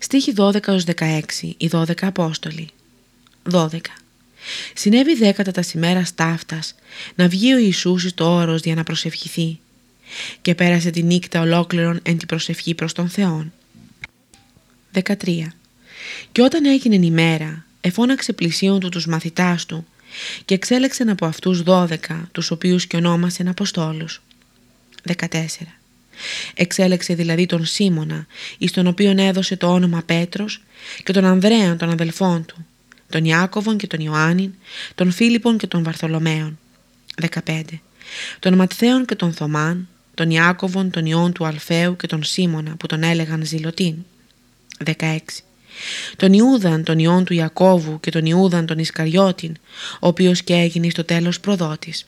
Στοίχη 12-16 Οι 12 Απόστολοι 12. Συνέβη δέκατα τα σημέρα ταύτας να βγει ο Ιησούς εις το όρος για να προσευχηθεί και πέρασε τη νύχτα ολόκληρον εν την προσευχή προς τον Θεόν. 13. Και όταν έγινε η μέρα, εφώναξε πλησίον του τους μαθητάς του και εξέλεξεν από αυτούς δώδεκα, τους οποίους και ονόμασεν Αποστόλους. 14. Εξέλεξε δηλαδή τον Σίμωνα, εις τον οποίον έδωσε το όνομα Πέτρος και τον Ανδρέαν των αδελφών του, τον Ιάκωβον και τον Ιωάννην, τον Φίλιππον και τον Βαρθολομαίον. 15. Τον Ματθαίον και τον Θωμάν, τον Ιάκωβον, τον Ιών του Αλφαίου και τον Σίμωνα που τον έλεγαν Ζηλωτήν. 16. Τον Ιούδαν, τον Ιών του Ιακώβου και τον Ιούδαν τον Ισκαριώτην, ο οποίος και έγινε στο τέλος προδότης.